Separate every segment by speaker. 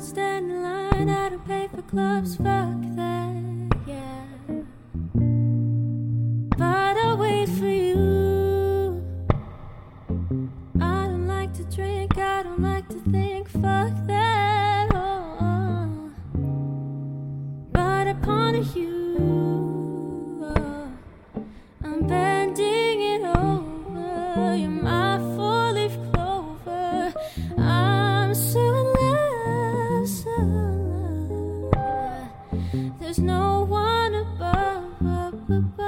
Speaker 1: stand in line, I don't pay for clubs, fuck that. there's no one above, above, above.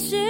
Speaker 1: 去。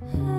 Speaker 1: Hmm.